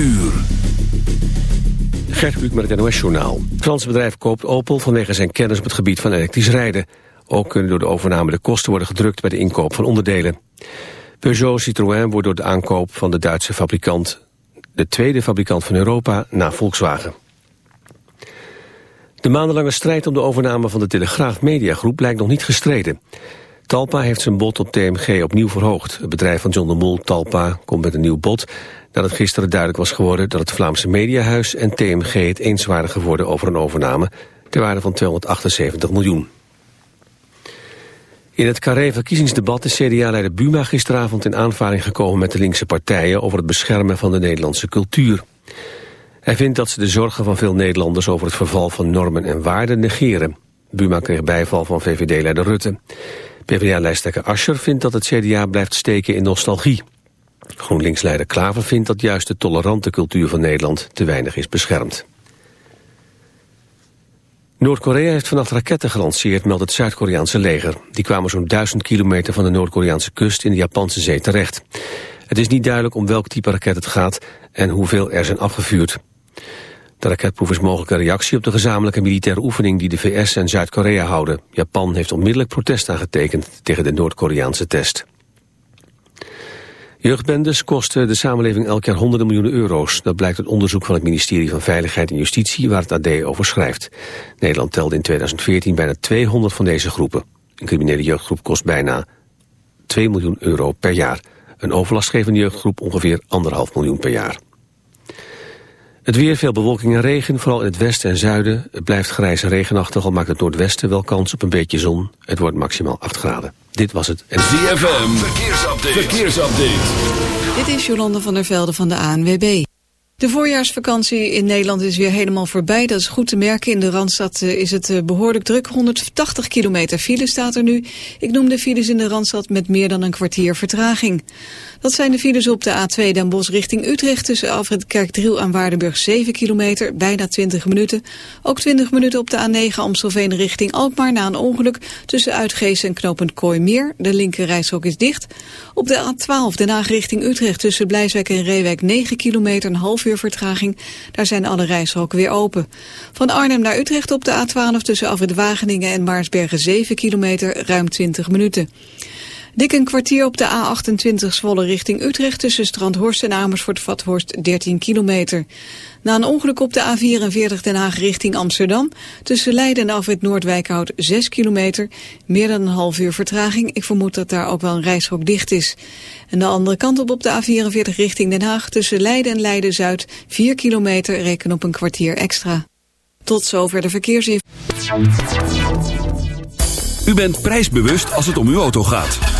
uur. Gert met het NOS-journaal. Het Franse bedrijf koopt Opel vanwege zijn kennis op het gebied van elektrisch rijden. Ook kunnen door de overname de kosten worden gedrukt bij de inkoop van onderdelen. Peugeot Citroën wordt door de aankoop van de Duitse fabrikant... de tweede fabrikant van Europa na Volkswagen. De maandenlange strijd om de overname van de Telegraaf Mediagroep blijkt nog niet gestreden. Talpa heeft zijn bod op TMG opnieuw verhoogd. Het bedrijf van John de Mol, Talpa, komt met een nieuw bod... nadat gisteren duidelijk was geworden dat het Vlaamse Mediahuis en TMG het eens waren geworden over een overname... ter waarde van 278 miljoen. In het Carré-verkiezingsdebat is CDA-leider Buma gisteravond in aanvaring gekomen met de linkse partijen over het beschermen van de Nederlandse cultuur. Hij vindt dat ze de zorgen van veel Nederlanders over het verval van normen en waarden negeren. Buma kreeg bijval van VVD-leider Rutte. PvdA-lijsttrekker Ascher vindt dat het CDA blijft steken in nostalgie. GroenLinks-leider Klaver vindt dat juist de tolerante cultuur van Nederland te weinig is beschermd. Noord-Korea heeft vannacht raketten gelanceerd, meldt het Zuid-Koreaanse leger. Die kwamen zo'n duizend kilometer van de Noord-Koreaanse kust in de Japanse zee terecht. Het is niet duidelijk om welk type raket het gaat en hoeveel er zijn afgevuurd. De raketproef is mogelijk een reactie op de gezamenlijke militaire oefening die de VS en Zuid-Korea houden. Japan heeft onmiddellijk protest aangetekend tegen de Noord-Koreaanse test. Jeugdbendes kosten de samenleving elk jaar honderden miljoenen euro's. Dat blijkt uit onderzoek van het ministerie van Veiligheid en Justitie waar het AD over schrijft. Nederland telde in 2014 bijna 200 van deze groepen. Een criminele jeugdgroep kost bijna 2 miljoen euro per jaar. Een overlastgevende jeugdgroep ongeveer 1,5 miljoen per jaar. Het weer, veel bewolking en regen, vooral in het westen en zuiden. Het blijft grijs en regenachtig, al maakt het noordwesten wel kans op een beetje zon. Het wordt maximaal 8 graden. Dit was het. En... ZFM, verkeersupdate. verkeersupdate. Dit is Jolande van der Velde van de ANWB. De voorjaarsvakantie in Nederland is weer helemaal voorbij. Dat is goed te merken. In de Randstad eh, is het eh, behoorlijk druk. 180 kilometer file staat er nu. Ik noem de files in de Randstad met meer dan een kwartier vertraging. Dat zijn de files op de A2 Den Bosch richting Utrecht... tussen Alfred Kerkdriel en Waardenburg 7 kilometer, bijna 20 minuten. Ook 20 minuten op de A9 Amstelveen richting Alkmaar... na een ongeluk tussen Uitgeest en knooppunt Kooimeer. De linker is dicht. Op de A12 Den Haag richting Utrecht tussen Blijswijk en Reewijk 9 kilometer, een half uur vertraging. Daar zijn alle reishokken weer open. Van Arnhem naar Utrecht op de A12 tussen Alfred Wageningen en Maarsbergen 7 kilometer, ruim 20 minuten. Dik een kwartier op de A28 Zwolle richting Utrecht... tussen Strandhorst en Amersfoort-Vathorst 13 kilometer. Na een ongeluk op de A44 Den Haag richting Amsterdam... tussen Leiden en Afwit Noordwijkhout 6 kilometer... meer dan een half uur vertraging. Ik vermoed dat daar ook wel een reishok dicht is. En de andere kant op op de A44 richting Den Haag... tussen Leiden en Leiden-Zuid 4 kilometer... reken op een kwartier extra. Tot zover de verkeersinformatie. U bent prijsbewust als het om uw auto gaat.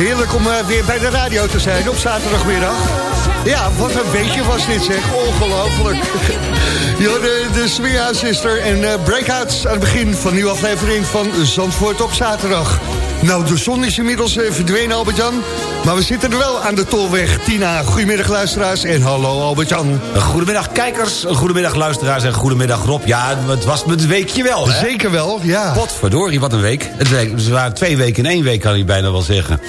Om eh, weer bij de radio te zijn op zaterdagmiddag. Ja, wat een beetje was dit zeg. Ongelooflijk. de, de Swia Sister en uh, Breakouts aan het begin van een nieuwe aflevering van Zandvoort op zaterdag. Nou, de zon is inmiddels uh, verdwenen, Albert-Jan. Maar we zitten er wel aan de Tolweg. Tina, goedemiddag luisteraars en hallo Albert-Jan. Goedemiddag kijkers, goedemiddag luisteraars en goedemiddag Rob. Ja, het was het weekje wel, hè? Zeker wel, ja. Potverdorie, wat een week. Het, waren twee weken in één week, kan ik bijna wel zeggen.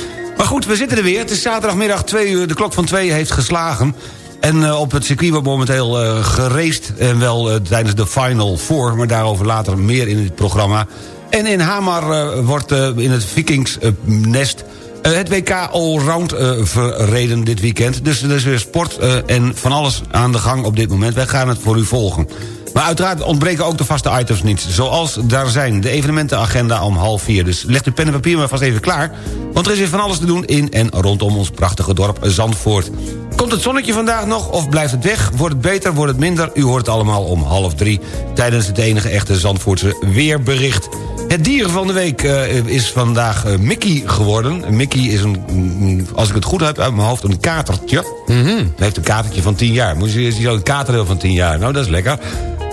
Maar goed, we zitten er weer. Het is zaterdagmiddag twee uur. De klok van twee heeft geslagen. En uh, op het circuit wordt momenteel uh, gereest. En wel uh, tijdens de Final Four. Maar daarover later meer in het programma. En in Hamar wordt in het Vikingsnest... het WK Allround verreden dit weekend. Dus er is weer sport en van alles aan de gang op dit moment. Wij gaan het voor u volgen. Maar uiteraard ontbreken ook de vaste items niet. Zoals daar zijn de evenementenagenda om half vier. Dus leg de pen en papier maar vast even klaar. Want er is weer van alles te doen in en rondom ons prachtige dorp Zandvoort. Komt het zonnetje vandaag nog of blijft het weg? Wordt het beter, wordt het minder? U hoort het allemaal om half drie... tijdens het enige echte Zandvoortse weerbericht. Het dier van de week uh, is vandaag uh, Mickey geworden. Mickey is, een, als ik het goed heb uit mijn hoofd, een katertje. Mm -hmm. Hij heeft een katertje van 10 jaar. Moet je zo een katerdeel van 10 jaar. Nou, dat is lekker.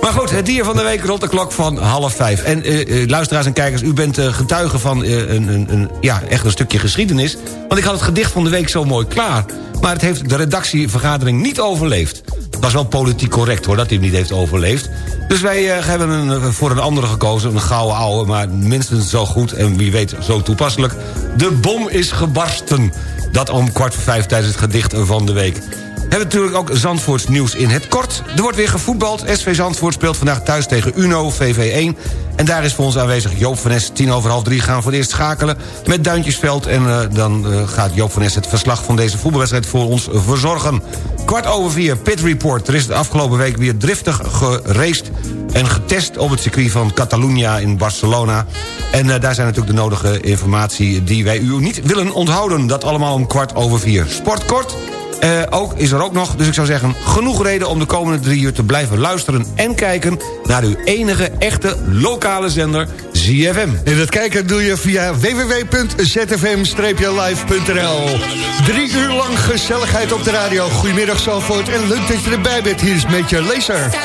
Maar goed, het dier van de week rond de klok van half vijf. En uh, uh, luisteraars en kijkers, u bent uh, getuige van een, een, een, ja, echt een stukje geschiedenis. Want ik had het gedicht van de week zo mooi klaar. Maar het heeft de redactievergadering niet overleefd. Het was wel politiek correct hoor, dat hij het niet heeft overleefd. Dus wij hebben een, voor een andere gekozen, een gouden ouwe... maar minstens zo goed en wie weet zo toepasselijk. De bom is gebarsten. Dat om kwart voor vijf tijdens het gedicht van de week hebben natuurlijk ook Zandvoorts nieuws in het kort. Er wordt weer gevoetbald. SV Zandvoort speelt vandaag thuis tegen Uno, VV1. En daar is voor ons aanwezig Joop van Nes. Tien over half drie gaan we voor het eerst schakelen met Duintjesveld. En uh, dan uh, gaat Joop van Nes het verslag van deze voetbalwedstrijd voor ons verzorgen. Kwart over vier, Pit Report. Er is de afgelopen week weer driftig geraced en getest op het circuit van Catalunya in Barcelona. En uh, daar zijn natuurlijk de nodige informatie die wij u niet willen onthouden. Dat allemaal om kwart over vier. Sport kort. Uh, ook is er ook nog, dus ik zou zeggen... genoeg reden om de komende drie uur te blijven luisteren en kijken... naar uw enige echte lokale zender, ZFM. En dat kijken doe je via www.zfm-live.nl Drie uur lang gezelligheid op de radio. Goedemiddag Zalvoort en leuk dat je erbij bent. Hier is met je laser. Zo,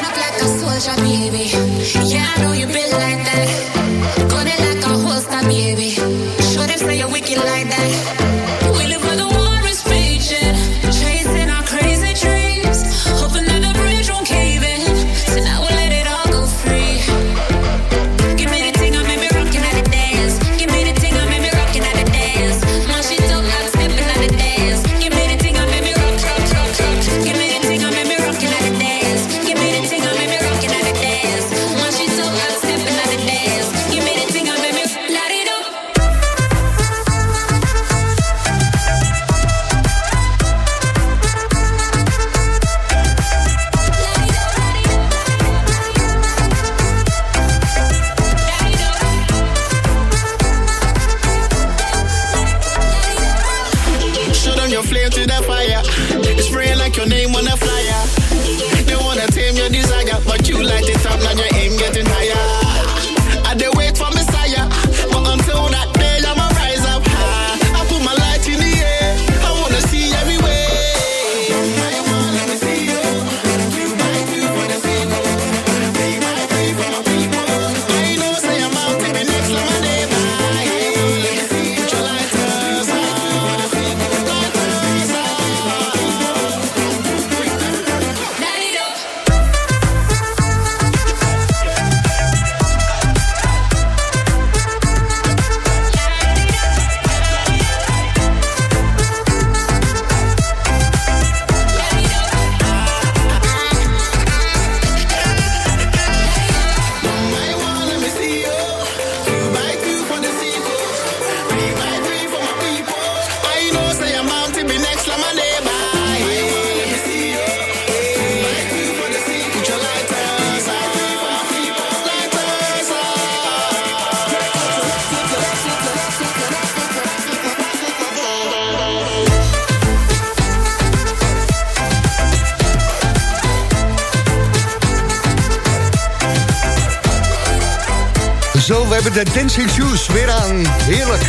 de Dancing Shoes weer aan. Heerlijk.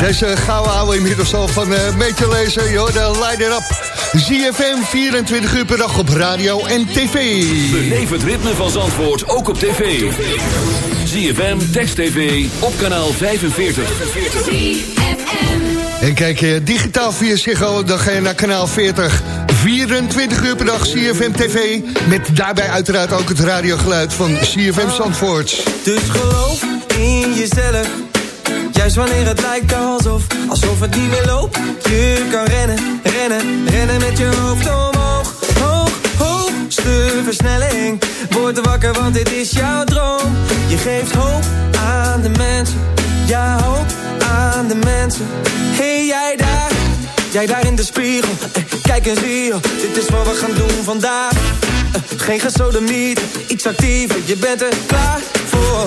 Deze gouden ouwe inmiddels al van uh, Meetje lezen. Joh, de Light It Up. ZFM 24 uur per dag op radio en tv. Beleef het ritme van Zandvoort ook op tv. ZFM, Text TV, op kanaal 45. En kijk je digitaal via Ziggo, dan ga je naar kanaal 40. 24 uur per dag CFM TV. Met daarbij uiteraard ook het radiogeluid van CFM Zandvoort. Dus geloof in jezelf. Juist wanneer het lijkt alsof, alsof het niet meer loopt. Je kan rennen, rennen, rennen met je hoofd omhoog. Hoog, hoogste versnelling. Word wakker, want dit is jouw droom. Je geeft hoop aan de mensen. Ja, hoop aan de mensen. Hey, jij daar, jij daar in de spiegel. Eh, Kijk eens hier, dit is wat we gaan doen vandaag. Eh, Geen gesodemiet, iets actiever, je bent er klaar voor.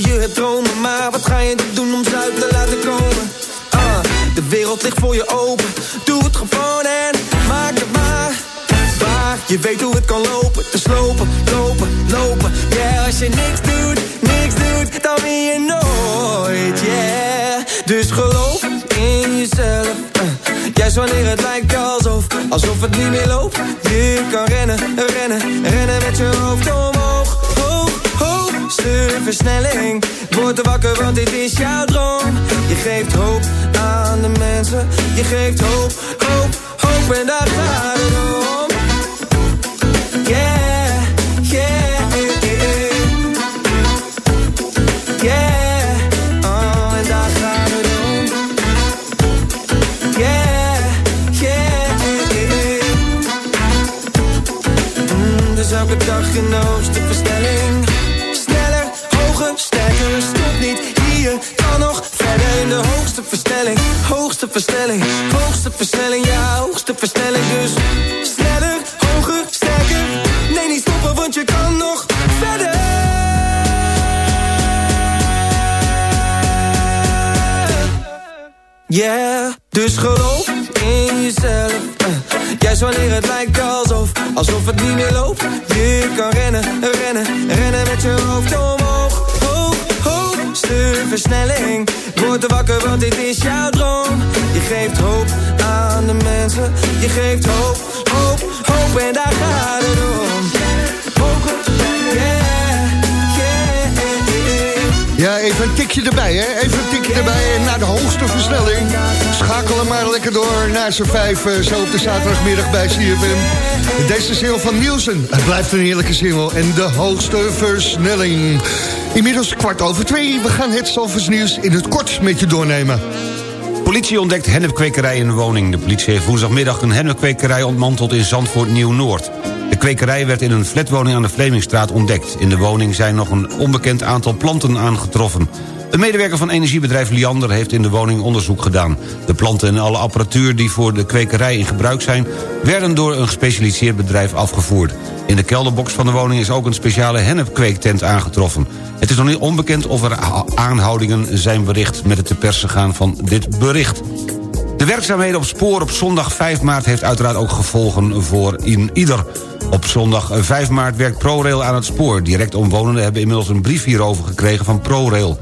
Je hebt dromen Maar wat ga je doen om ze te laten komen? Ah, de wereld ligt voor je open. Doe het gewoon en maak het maar Waar, je weet hoe het kan lopen Dus lopen, lopen, lopen. Yeah, als je niks doet, niks doet Dan win je nooit, Juist wanneer het lijkt alsof Alsof het niet meer loopt. Je kan rennen, rennen, rennen met je hoofd omhoog. Hoog, hoogste versnelling Word er wakker, want dit is jouw droom. Je geeft hoop aan de mensen. Je geeft hoop, hoop, hoop En daar gaat het om de hoogste versnelling. Sneller, hoger, sterker, stop niet. Hier Kan nog verder in de hoogste versnelling. Hoogste versnelling, tikje erbij, hè? Even een tikje erbij naar de hoogste versnelling. Schakelen maar lekker door naar z'n vijf, eh, zo op de zaterdagmiddag bij CFM. Deze single van Nielsen, het blijft een heerlijke single. En de hoogste versnelling. Inmiddels kwart over twee, we gaan het Zalvers nieuws in het kort met je doornemen. Politie ontdekt hennepkwekerij in een woning. De politie heeft woensdagmiddag een hennepkwekerij ontmanteld in Zandvoort Nieuw-Noord. De kwekerij werd in een flatwoning aan de Vlemingstraat ontdekt. In de woning zijn nog een onbekend aantal planten aangetroffen. Een medewerker van energiebedrijf Liander heeft in de woning onderzoek gedaan. De planten en alle apparatuur die voor de kwekerij in gebruik zijn... werden door een gespecialiseerd bedrijf afgevoerd. In de kelderbox van de woning is ook een speciale hennepkweektent aangetroffen. Het is nog niet onbekend of er aanhoudingen zijn bericht... met het te persen gaan van dit bericht. De werkzaamheden op spoor op zondag 5 maart... heeft uiteraard ook gevolgen voor in ieder. Op zondag 5 maart werkt ProRail aan het spoor. Direct omwonenden hebben inmiddels een brief hierover gekregen van ProRail.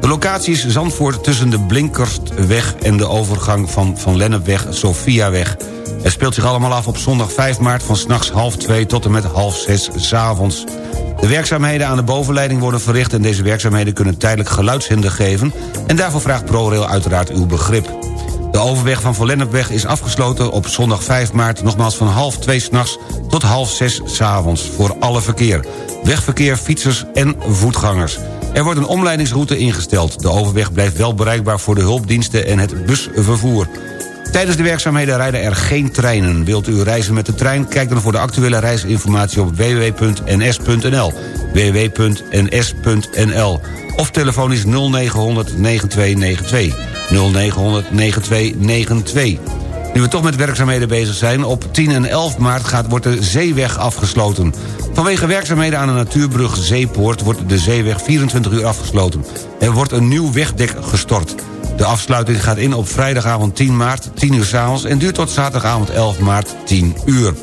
De locatie is Zandvoort tussen de Blinkerstweg... en de overgang van Van Lennepweg, Sofiaweg. Het speelt zich allemaal af op zondag 5 maart... van s'nachts half 2 tot en met half 6 s'avonds. De werkzaamheden aan de bovenleiding worden verricht... en deze werkzaamheden kunnen tijdelijk geluidshinder geven... en daarvoor vraagt ProRail uiteraard uw begrip. De overweg van Verlennepweg is afgesloten op zondag 5 maart... nogmaals van half 2 s'nachts tot half 6 s'avonds voor alle verkeer. Wegverkeer, fietsers en voetgangers. Er wordt een omleidingsroute ingesteld. De overweg blijft wel bereikbaar voor de hulpdiensten en het busvervoer. Tijdens de werkzaamheden rijden er geen treinen. Wilt u reizen met de trein? Kijk dan voor de actuele reisinformatie op www.ns.nl www.ns.nl of telefonisch 0900 9292 0900 9292 nu we toch met werkzaamheden bezig zijn... op 10 en 11 maart gaat, wordt de zeeweg afgesloten. Vanwege werkzaamheden aan de natuurbrug Zeepoort... wordt de zeeweg 24 uur afgesloten. Er wordt een nieuw wegdek gestort. De afsluiting gaat in op vrijdagavond 10 maart, 10 uur s'avonds... en duurt tot zaterdagavond 11 maart, 10 uur.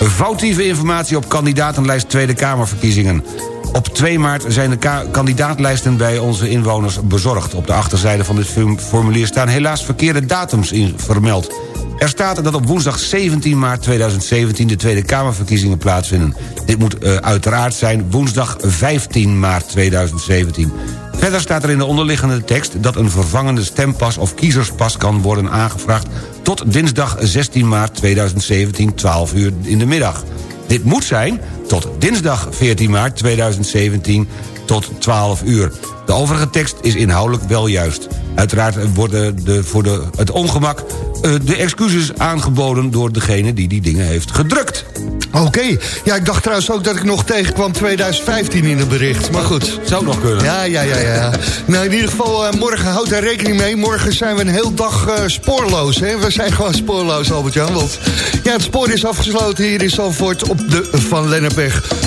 Foutieve informatie op kandidatenlijst Tweede Kamerverkiezingen. Op 2 maart zijn de ka- kandidaatlijsten bij onze inwoners bezorgd. Op de achterzijde van dit formulier staan helaas verkeerde datums in vermeld. Er staat dat op woensdag 17 maart 2017 de Tweede Kamerverkiezingen plaatsvinden. Dit moet uh, uiteraard zijn woensdag 15 maart 2017. Verder staat er in de onderliggende tekst dat een vervangende stempas of kiezerspas kan worden aangevraagd tot dinsdag 16 maart 2017, 12 uur in de middag. Dit moet zijn tot dinsdag 14 maart 2017 tot 12 uur. De overige tekst is inhoudelijk wel juist. Uiteraard worden de, voor de, het ongemak uh, de excuses aangeboden... door degene die die dingen heeft gedrukt. Oké. Okay. Ja, ik dacht trouwens ook dat ik nog tegenkwam 2015 in het bericht. Maar goed. Zou nog kunnen. Ja, ja, ja. ja. nou, in ieder geval, uh, morgen houd daar rekening mee. Morgen zijn we een heel dag uh, spoorloos. Hè? We zijn gewoon spoorloos, Albert-Jan. Want ja, het spoor is afgesloten hier in Zandvoort op de Van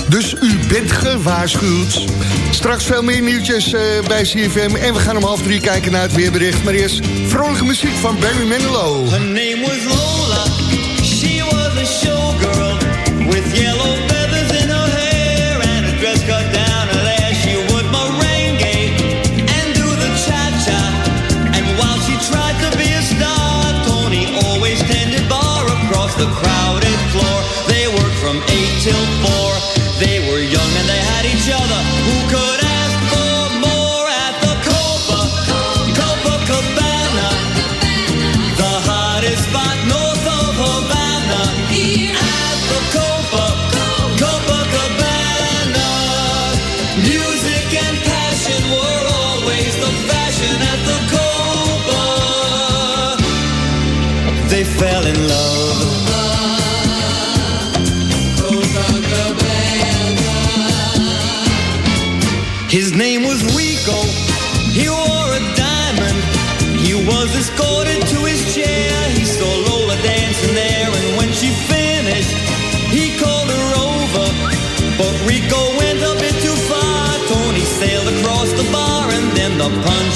Dus u bent gewaarschuwd. Straks veel meer nieuwtjes bij CFM. En we gaan om half drie kijken naar het weerbericht. Maar eerst vrolijke muziek van Barry Manilow. Her name was Lola. She was a showgirl with yellow feathers in her hair and a dress cut down her there. She would merengue and do the cha-cha. And while she tried to be a star, Tony always tended bar across the crowded floor. They worked from eight till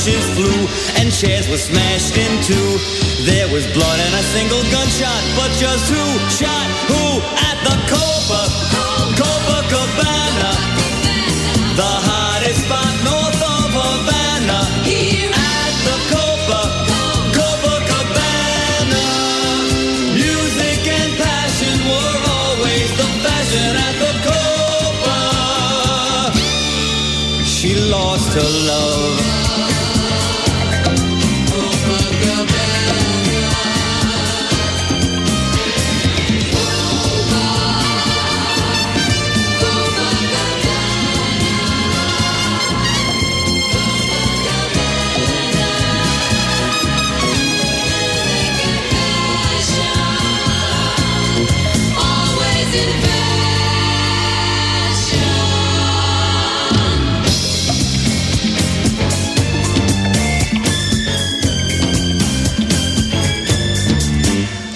punches flew, and chairs were smashed in two. There was blood and a single gunshot, but just who shot who at the Copa? Copacabana. The hottest spot north of Havana. At the Copa, Copacabana. Music and passion were always the fashion at the Copa. She lost her love.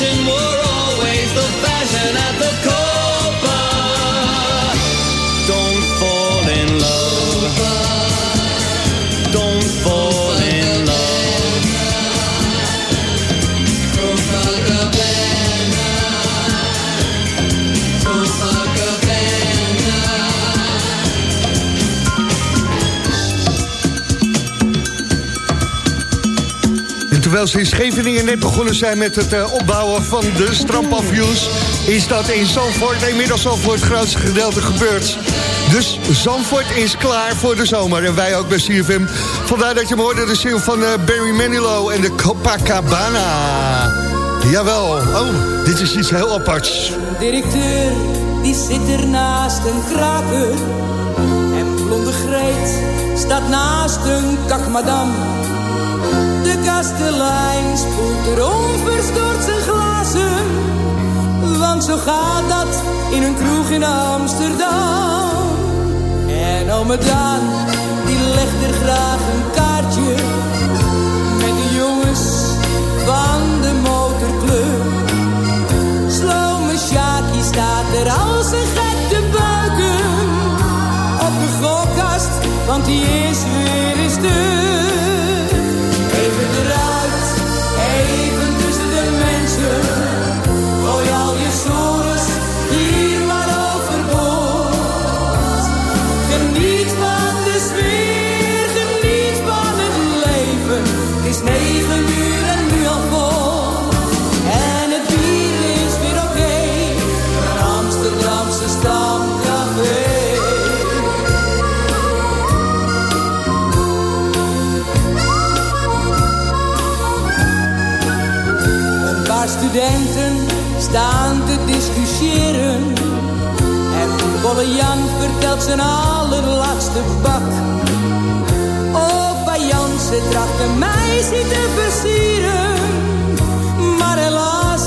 and terwijl ze in Scheveningen net begonnen zijn met het eh, opbouwen van de strandpavioens... is dat in Zandvoort inmiddels al voor het grootste gedeelte gebeurd. Dus Zandvoort is klaar voor de zomer. En wij ook bij CFM. Vandaar dat je me hoorde de single van eh, Barry Manilow en de Copacabana. Jawel. Oh, dit is iets heel aparts. directeur, die zit er naast een kraker. En blonde Greet staat naast een kakmadam. Kastelein spoelt er onverstoord zijn glazen. Want zo gaat dat in een kroeg in Amsterdam. En ome Daan, die legt er graag een kaartje. Met de jongens van de motorclub. Slome Sjaki staat er als een gek te buiken. Op de gokkast, want die is staan te discussiëren. En Bolle Jan vertelt zijn allerlaatste bak. Opa Jansen tracht een meisje te versieren. Maar helaas,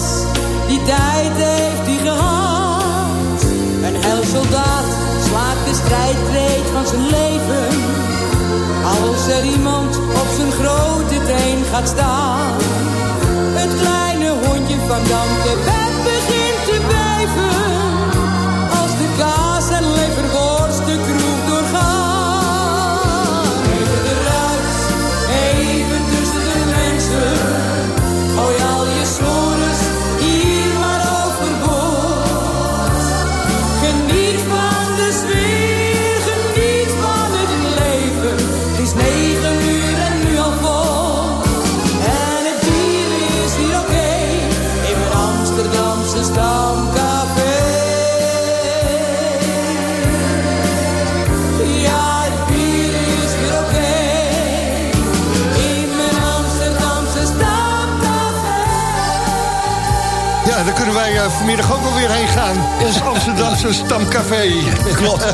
die tijd heeft hij gehad. Een soldaat slaakt de strijdkreet van zijn leven. Als er iemand op zijn grote teen gaat staan. Het kleine hondje van Dante vanmiddag ook alweer heen gaan. Ons Amsterdamse stamcafé. Klopt.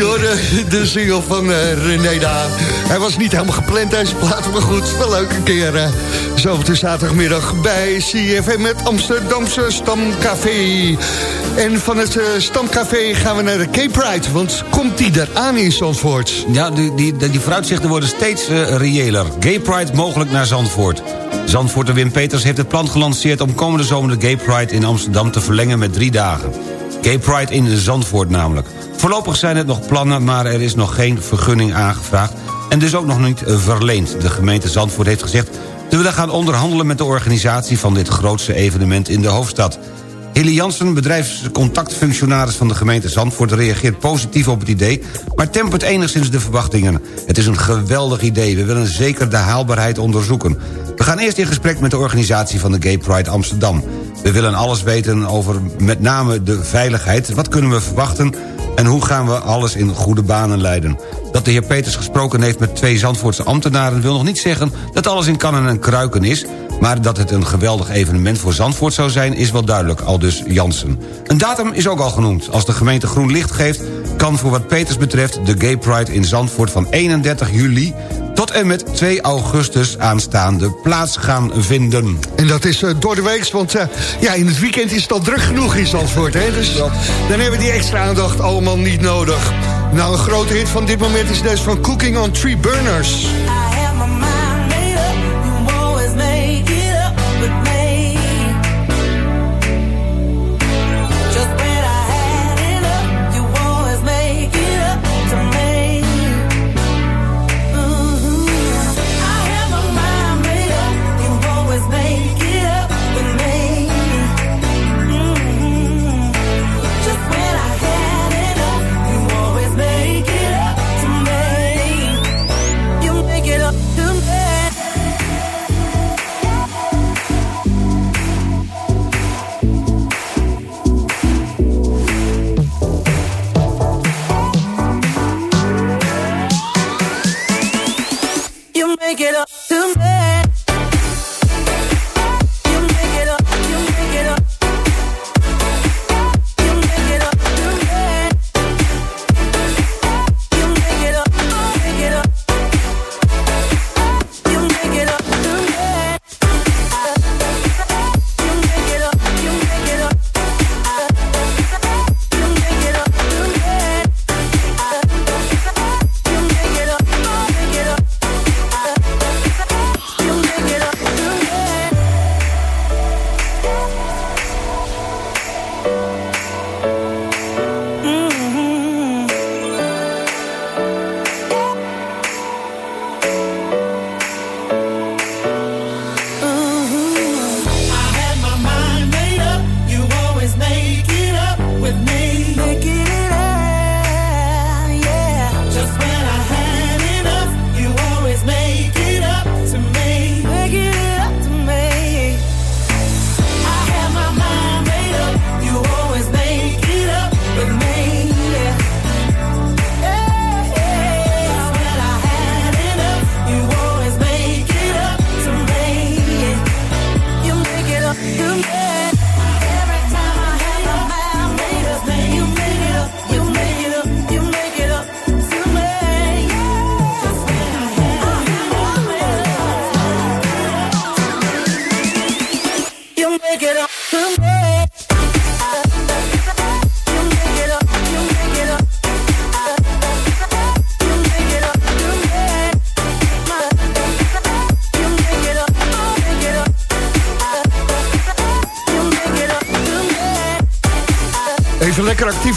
Hoorde de single van eh, René Daan. Hij was niet helemaal gepland deze plaat, maar goed, wel leuk een keer. eh, zo op de zaterdagmiddag bij CFM met Amsterdamse stamcafé. En van het eh, stamcafé gaan we naar de Cape Pride, want komt die eraan in Zandvoort? Ja, die, die, die vooruitzichten worden steeds eh, reëler. Gay Pride mogelijk naar Zandvoort. Zandvoorter Wim Peters heeft het plan gelanceerd... om komende zomer de Gay Pride in Amsterdam te verlengen met drie dagen. Gay Pride in Zandvoort namelijk. Voorlopig zijn het nog plannen, maar er is nog geen vergunning aangevraagd... en dus ook nog niet eh, verleend. De gemeente Zandvoort heeft gezegd... we willen gaan onderhandelen met de organisatie van dit grootste evenement in de hoofdstad... Hilly Jansen, bedrijfscontactfunctionaris van de gemeente Zandvoort... reageert positief op het idee, maar tempert enigszins de verwachtingen. Het is een geweldig idee, we willen zeker de haalbaarheid onderzoeken. We gaan eerst in gesprek met de organisatie van de Gay Pride Amsterdam. We willen alles weten over met name de veiligheid. Wat kunnen we verwachten en hoe gaan we alles in goede banen leiden? Dat de heer Peters gesproken heeft met twee Zandvoortse ambtenaren... wil nog niet zeggen dat alles in kannen en kruiken is... maar dat het een geweldig evenement voor Zandvoort zou zijn... is wel duidelijk, al dus Jansen. Een datum is ook al genoemd. Als de gemeente groen licht geeft... kan voor wat Peters betreft de Gay Pride in Zandvoort... van 31 juli tot en met 2 augustus aanstaande plaats gaan vinden. En dat is eh, door de week, want eh, ja, in het weekend is het al druk genoeg in Zandvoort. Hè? Dus dan hebben we die extra aandacht allemaal niet nodig. Nou, een grote hit van dit moment is deze van Cooking on Three Burners.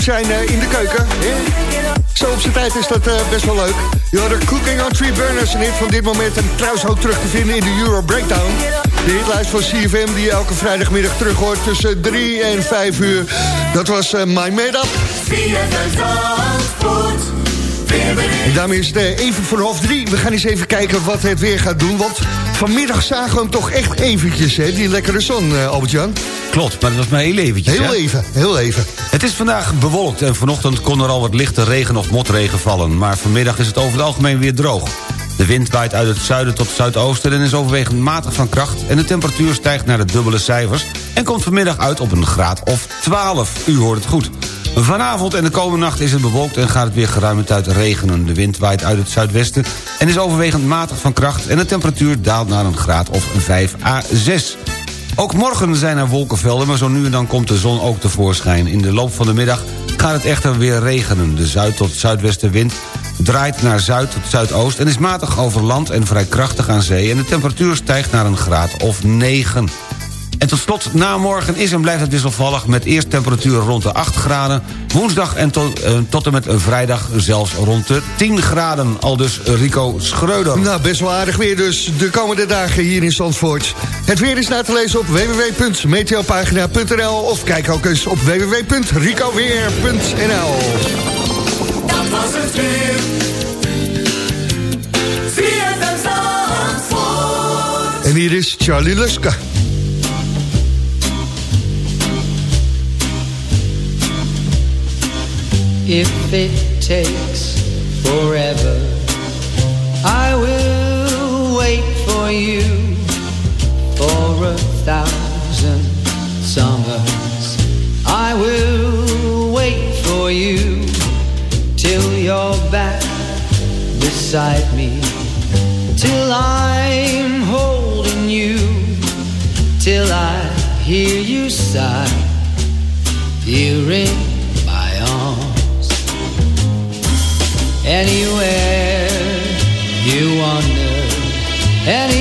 Actief zijn eh, in de keuken. Zo op zijn tijd is dat eh, best wel leuk. Je hoorde Cooking on Three Burners, een hit van dit moment... en trouwens ook terug te vinden in de Euro Breakdown. De hitlijst van CFM die je elke vrijdagmiddag terug hoort... tussen 3 en 5 uur. Dat was eh, My Made Up. En daarmee is het eh, even voor half drie. We gaan eens even kijken wat het weer gaat doen. Want vanmiddag zagen we hem toch echt eventjes, hè? Die lekkere zon, eh, Albert-Jan. Klopt, maar dat was maar heel eventjes. Heel hè? even, heel even. Het is vandaag bewolkt en vanochtend kon er al wat lichte regen of motregen vallen. Maar vanmiddag is het over het algemeen weer droog. De wind waait uit het zuiden tot zuidoosten en is overwegend matig van kracht... en de temperatuur stijgt naar de dubbele cijfers... en komt vanmiddag uit op een graad of 12. U hoort het goed. Vanavond en de komende nacht is het bewolkt en gaat het weer geruime tijd regenen. De wind waait uit het zuidwesten en is overwegend matig van kracht... en de temperatuur daalt naar een graad of 5 à 6. Ook morgen zijn er wolkenvelden, maar zo nu en dan komt de zon ook tevoorschijn. In de loop van de middag gaat het echter weer regenen. De zuid- tot zuidwestenwind draait naar zuid tot zuidoost... en is matig over land en vrij krachtig aan zee... en de temperatuur stijgt naar een graad of 9. En tot slot, na morgen is en blijft het wisselvallig... met eerst temperaturen rond de 8 graden... woensdag en tot, eh, tot en met vrijdag zelfs rond de 10 graden. Al dus Rico Schreuder. Nou, best wel aardig weer dus de komende dagen hier in Zandvoort. Het weer is na te lezen op www.meteopagina.nl of kijk ook eens op www.ricoweer.nl Dat was het weer. En hier is Charlie Luska. If it takes forever, I will wait for you for a thousand summers. I will wait for you till you're back beside me, Anywhere you wander, anywhere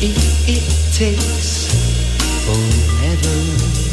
it takes forever.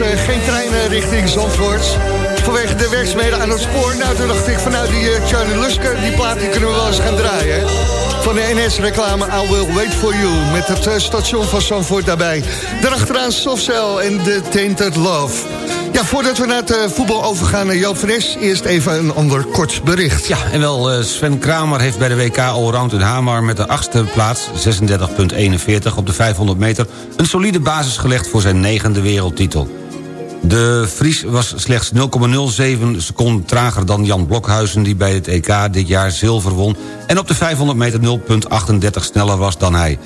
Eh, geen treinen richting Zandvoort. Vanwege de werkzaamheden aan het spoor. Nou, toen dacht ik van nou, die eh, Charlie Lusker, die plaat die kunnen we wel eens gaan draaien. Van de NS-reclame I Will Wait For You. Met het eh, station van Zandvoort daarbij. Daarachteraan Softcell en The Tainted Love. Ja, voordat we naar het eh, voetbal overgaan naar Joop eerst even een ander kort bericht. Ja, en wel eh, Sven Kramer heeft bij de WK Allround in Hamar... met de achtste plaats, 36,41 op de 500 meter... een solide basis gelegd voor zijn negende wereldtitel. De Fries was slechts 0,07 seconden trager dan Jan Blokhuizen... die bij het EK dit jaar zilver won... en op de 500 meter 0,38 sneller was dan hij.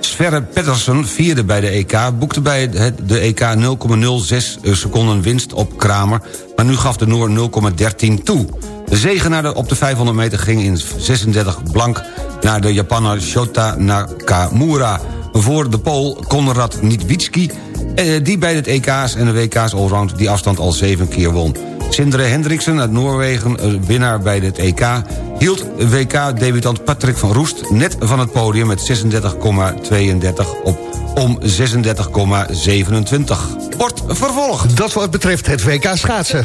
Sverre Pettersen, vierde bij de EK... boekte bij de EK 0,06 seconden winst op Kramer... maar nu gaf de Noor 0,13 toe. De zegenaar op de 500 meter ging in 36 blank... naar de Japaner Shota Nakamura... voor de Pool Konrad Nitwitski... eh, die bij het EK's en de WK's allround die afstand al zeven keer won. Sindre Hendriksen uit Noorwegen, eh, winnaar bij het EK... hield WK-debutant Patrick van Roest net van het podium... met 36,32 op om 36,27. Wordt vervolgd. Dat wat betreft het WK schaatsen.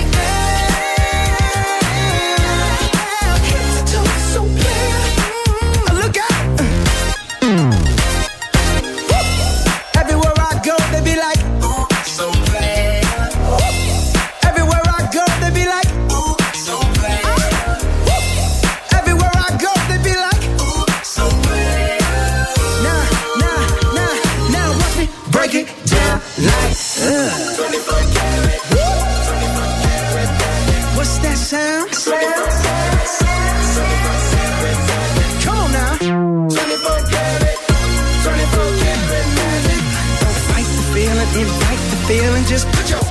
just Put your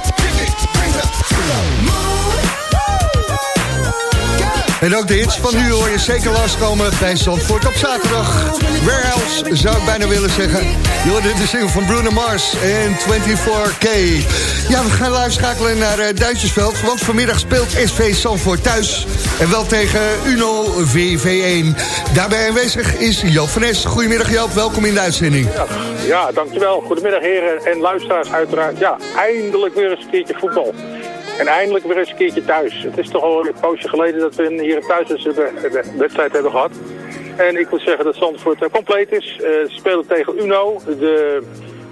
En ook de hits van nu hoor je zeker langskomen bij Zandvoort op zaterdag. Where else, zou ik bijna willen zeggen. Je hoorde de single van Bruno Mars en 24K. Ja, we gaan live schakelen naar uh, Duitsersveld. Want vanmiddag speelt SV Zandvoort thuis. En wel tegen Uno VV1. Daarbij aanwezig is Joop van Es. Goedemiddag Joop, welkom in de uitzending. Ja, dankjewel. Goedemiddag heren en luisteraars uiteraard. Ja, eindelijk weer een keertje voetbal. En eindelijk weer eens een keertje thuis. Het is toch al een poosje geleden dat we hier thuis de wedstrijd hebben gehad. En ik moet zeggen dat Zandvoort eh, compleet is. Eh, ze spelen tegen Uno, de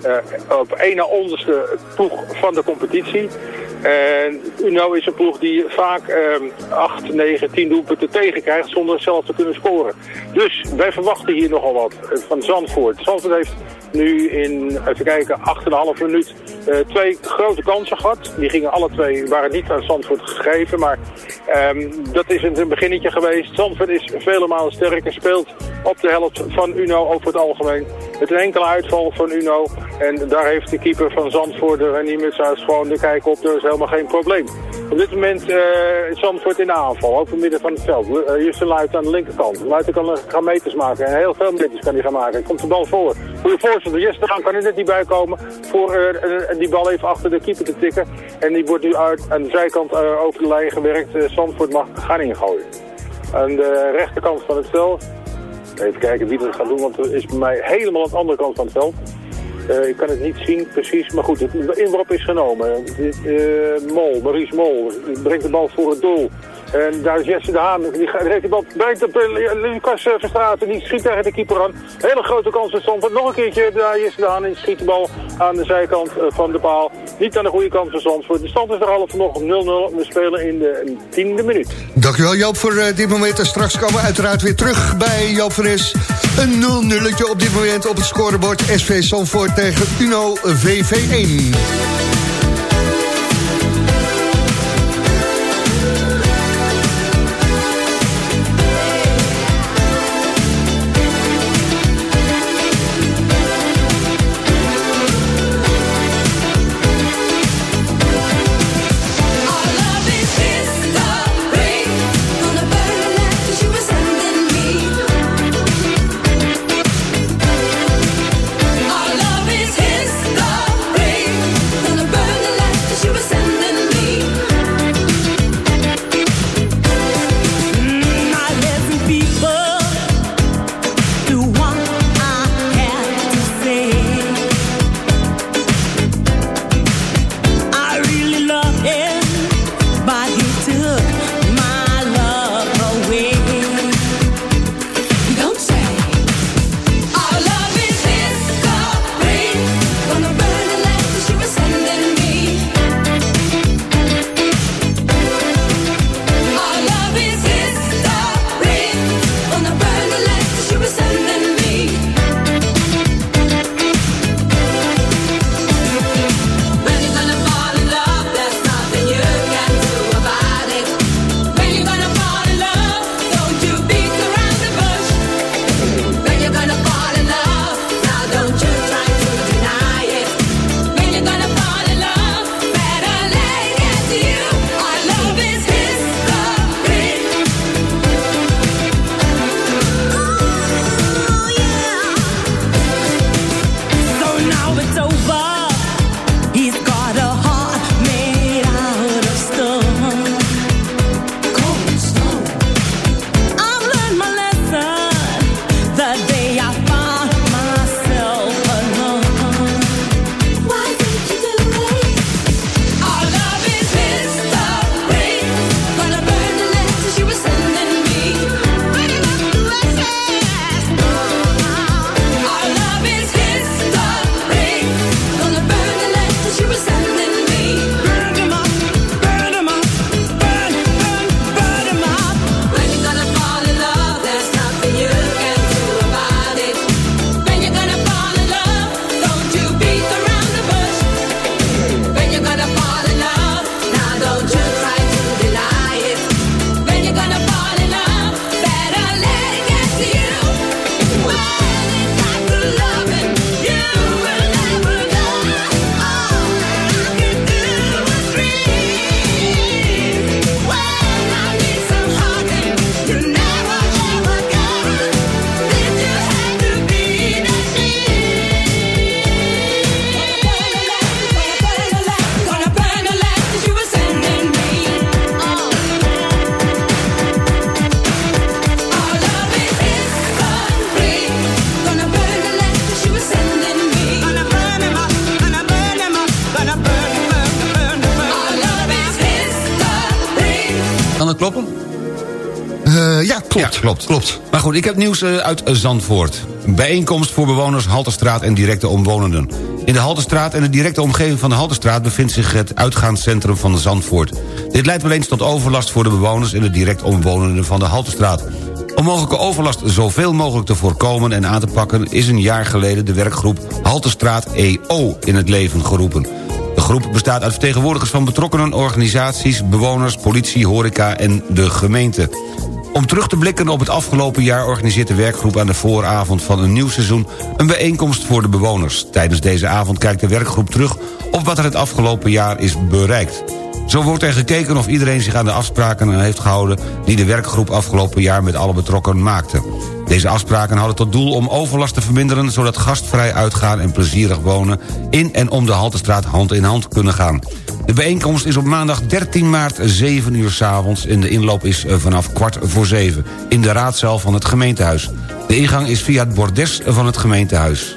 eh, op één na onderste ploeg van de competitie. En Uno is een ploeg die vaak ehm 8, 9, 10 doelpunten tegenkrijgt zonder zelf te kunnen scoren. Dus wij verwachten hier nogal wat eh, van Zandvoort. Zandvoort heeft nu in, even kijken, 8,5 minuut eh, twee grote kansen gehad. Die gingen alle twee, waren niet aan Zandvoort gegeven, maar ehm, dat is een beginnetje geweest. Zandvoort is vele malen sterker, speelt op de helft van Uno over het algemeen. Met een enkele uitval van Uno. En daar heeft de keeper van Zandvoort, René Mutsaars, gewoon de kijk op. Er is helemaal geen probleem. Op dit moment eh, is Zandvoort in de aanval, ook in het midden van het veld. Uh, Luit aan de linkerkant. Luit kan gaan meters maken. En heel veel meters kan hij gaan maken. Komt de bal voor. Goede voorzitter. Justin gaan kan er net niet bij komen voor eh, eh, die bal even achter de keeper te tikken. En die wordt nu uit, aan de zijkant eh, over de lijn gewerkt. Eh, Zandvoort mag gaan ingooien. Aan de rechterkant van het veld. Even kijken wie dat gaat doen, want er is bij mij helemaal aan de andere kant van het veld. Eh, ik kan het niet zien precies, maar goed, de inworp is genomen. Dit, eh, Mol, Maurice Mol, brengt de bal voor het doel. En daar is Jesse de Haan, die heeft de bal, brengt op eh, Lucas eh, Verstraeten, die schiet tegen de keeper aan. Hele grote kans voor Zandvoort. Nog een keertje, daar Jesse de Haan en schiet de bal aan de zijkant eh, van de paal. Niet aan de goede kant van Zandvoort. De stand is er half nog 0-0. We spelen in de tiende minuut. Dankjewel Joop voor eh, dit moment. En straks komen we uiteraard weer terug bij Joop van. Een 0-0 op dit moment op het scorebord. SV Zandvoort tegen Uno VV1. Klopt. klopt. Maar goed, ik heb nieuws eh, uit Zandvoort. Bijeenkomst voor bewoners Halterstraat en directe omwonenden. In de Halterstraat en de directe omgeving van de Halterstraat... bevindt zich het uitgaanscentrum van Zandvoort. Dit leidt wel eens tot overlast voor de bewoners... en de direct omwonenden van de Halterstraat. Om mogelijke overlast zoveel mogelijk te voorkomen en aan te pakken... is een jaar geleden de werkgroep Halterstraat EO in het leven geroepen. De groep bestaat uit vertegenwoordigers van betrokkenen organisaties... bewoners, politie, horeca en de gemeente. Om terug te blikken op het afgelopen jaar... organiseert de werkgroep aan de vooravond van een nieuw seizoen... een bijeenkomst voor de bewoners. Tijdens deze avond kijkt de werkgroep terug... op wat er het afgelopen jaar is bereikt. Zo wordt er gekeken of iedereen zich aan de afspraken heeft gehouden... die de werkgroep afgelopen jaar met alle betrokkenen maakte. Deze afspraken hadden tot doel om overlast te verminderen... zodat gastvrij uitgaan en plezierig wonen... in en om de Haltestraat hand in hand kunnen gaan. De bijeenkomst is op maandag 13 maart 7 uur s avonds... en de inloop is eh, vanaf kwart voor 7 in de raadzaal van het gemeentehuis. De ingang is via het bordes van het gemeentehuis.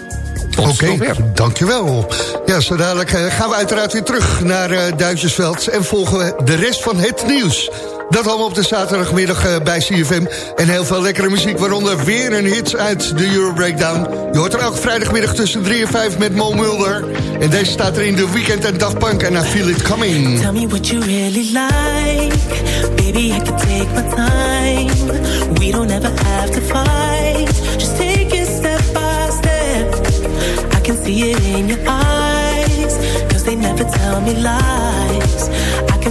Oké, dankjewel. Ja, zo dadelijk eh, gaan we uiteraard weer terug naar eh Duitsersveld... en volgen we de rest van het nieuws. Dat allemaal op de zaterdagmiddag eh, bij CFM. En heel veel lekkere muziek, waaronder weer een hit uit de Euro Breakdown. Je hoort er elke vrijdagmiddag tussen 3 en 5 met Mo Mulder. En deze staat er in de weekend en Daft en I Feel It Coming. Tell me what you really like. Baby, I can take my time. We don't ever have to fight. Just take it step by step. I can see it in your eyes. Cause they never tell me lies.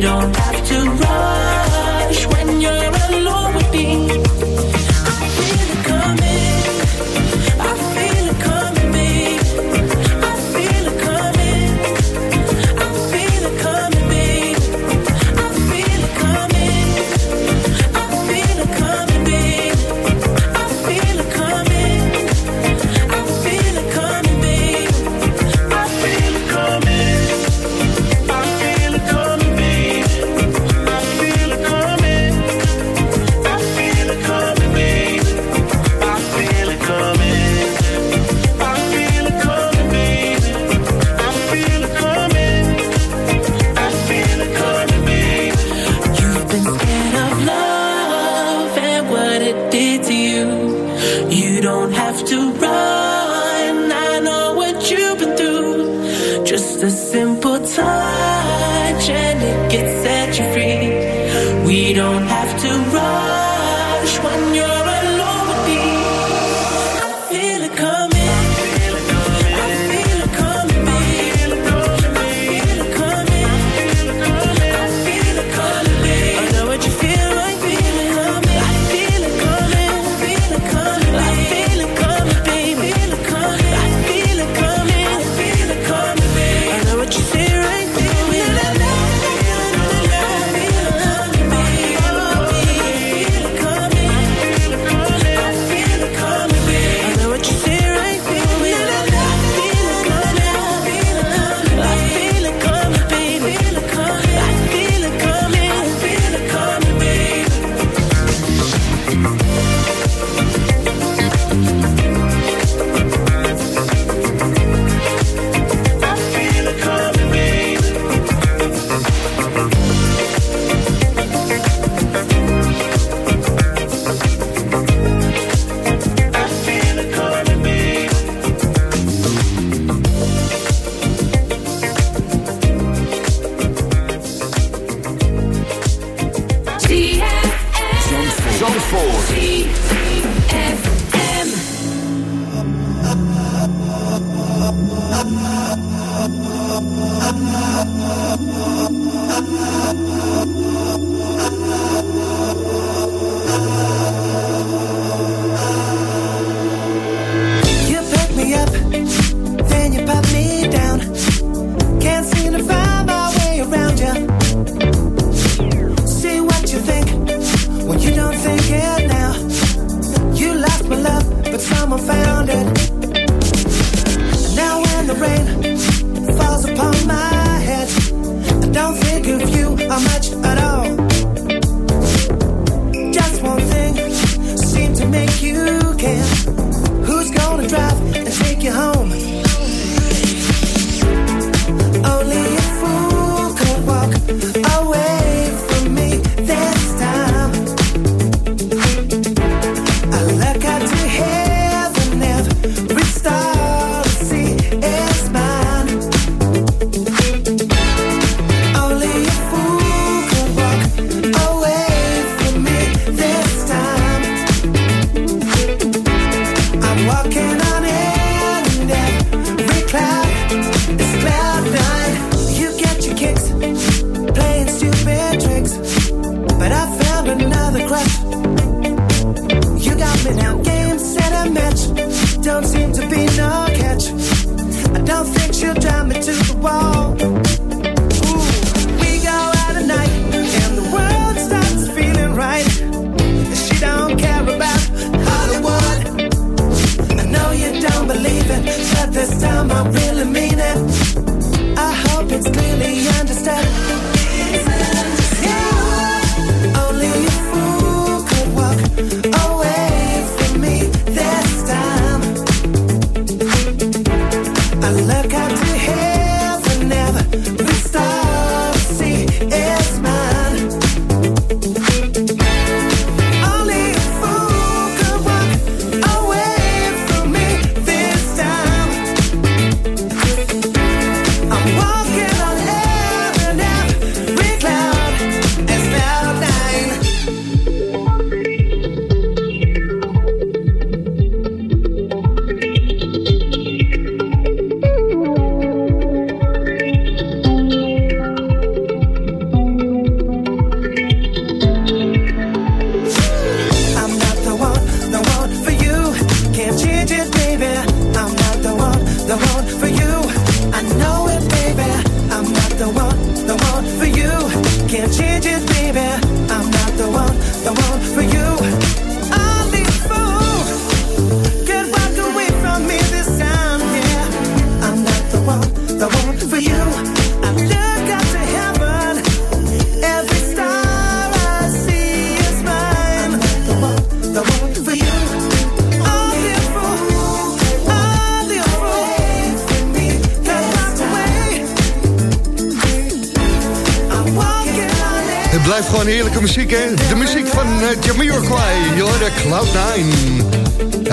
Don't have to rush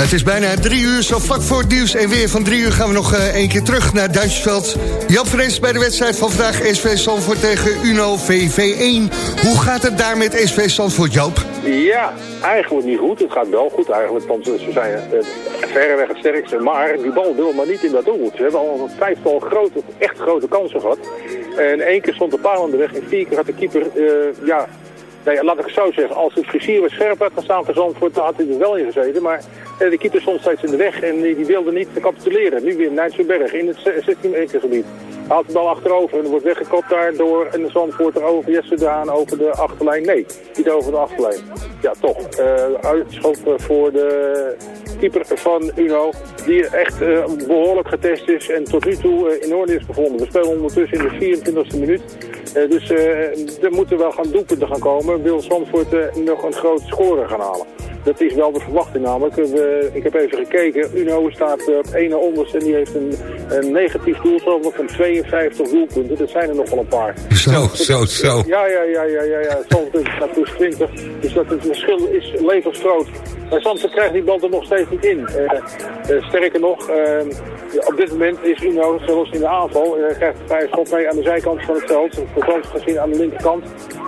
Het is bijna drie uur, zo vlak voor het nieuws. En weer van drie uur gaan we nog uh, één keer terug naar Duitsersveld. Jan Fres bij de wedstrijd van vandaag. SV Zandvoort tegen Uno VV1. Hoe gaat het daar met SV Zandvoort, Joop? Ja, eigenlijk niet goed. Het gaat wel goed eigenlijk, want ze zijn eh, verreweg het sterkste. Maar die bal wil maar niet in dat doel. Ze hebben al een vijftal grote, echt grote kansen gehad. En één keer stond de paal aan de weg en vier keer had de keeper, eh, ja... Nee, laat ik het zo zeggen. Als het vizier was scherp had gestaan voor Zandvoort, dan had hij er wel in gezeten. Maar eh, de keeper stond steeds in de weg en die, wilde niet capituleren. Nu weer Nijtsenberg in het 16 meter gebied. Haalt de bal achterover en wordt weggekopt daar door en de Zandvoort over Jesse de Haan over de achterlijn. Nee, niet over de achterlijn. Ja, toch. Uh, uitschop voor de keeper van Uno, die echt behoorlijk getest is en tot nu toe in orde is bevonden. We spelen ondertussen in de 24e minuut. Dus er moeten wel gaan doelpunten gaan komen. Wil Zandvoort nog een grote score gaan halen. Dat is wel de verwachting namelijk. ik heb even gekeken. Uno staat op 1 onderste en die heeft een, een negatief doelsaldo van 52 doelpunten. Dat zijn er nog wel een paar. Zo, zo, zo. Ja, ja, ja, ja, ja. ja. Zandvoort staat plus 20. Dus dat het verschil is levensgroot. Maar Zandvoort krijgt die bal er nog steeds niet in. sterker nog, op dit moment is Uno zelfs in de aanval. Hij krijgt een vrije schop mee aan de zijkant van het veld. Vervolgens gezien aan de linkerkant.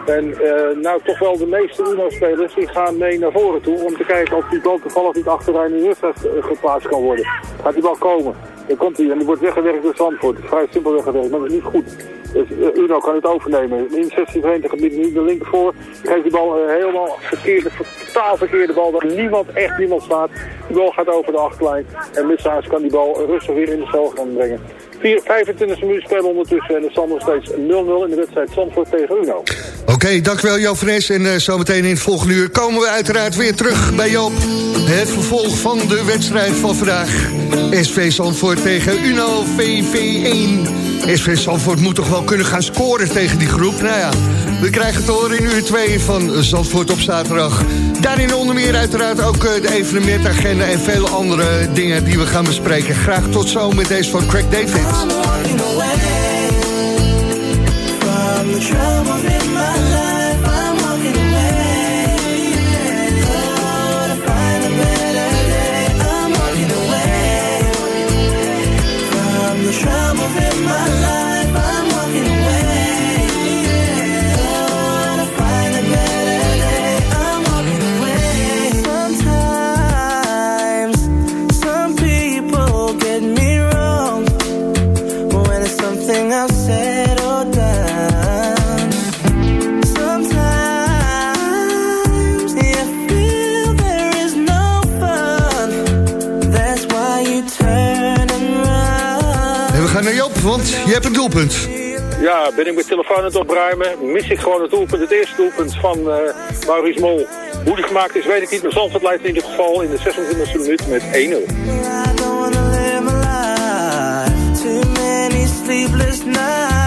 En eh, nou, toch wel de meeste UNO-spelers die gaan mee naar voren toe om te kijken of die bal toevallig niet achteruit in de eh, geplaatst kan worden. Gaat die bal komen? Dan komt hij en die wordt weggewerkt door Zandvoort. Vrij simpel weggewerkt, maar dat is niet goed. Dus eh, Uno kan het overnemen. In 16 verenigd gebied nu de linkervoor. Geeft die bal eh, helemaal verkeerde, totaal verkeerde bal. Waar niemand, echt niemand staat. Die bal gaat over de achterlijn. En Missaars kan die bal rustig weer in de cel gaan brengen. 4, 25 minuten spelen ondertussen. En de stand nog steeds 0-0 in de wedstrijd Zandvoort tegen Uno. Oké, dankjewel Joop van Es. En eh, zometeen in het volgende uur komen we uiteraard weer terug bij Joop. Het vervolg van de wedstrijd van vandaag. SV Zandvoort tegen Uno VV1. SV Zandvoort moet toch wel kunnen gaan scoren tegen die groep. Nou ja, we krijgen het horen in uur 2 van Zandvoort op zaterdag. Daarin onder meer uiteraard ook eh, de evenementagenda... en vele andere dingen die we gaan bespreken. Graag tot zo met deze van Craig David. From the troubles in my life, je hebt een doelpunt. Ja, ben ik mijn telefoon aan het opruimen. Mis ik gewoon het doelpunt. Het eerste doelpunt van eh Maurice Mol. Hoe die gemaakt is, weet ik niet. Maar Zandvoort leidt in ieder geval in de 26e minuut met 1-0. Sleepless nights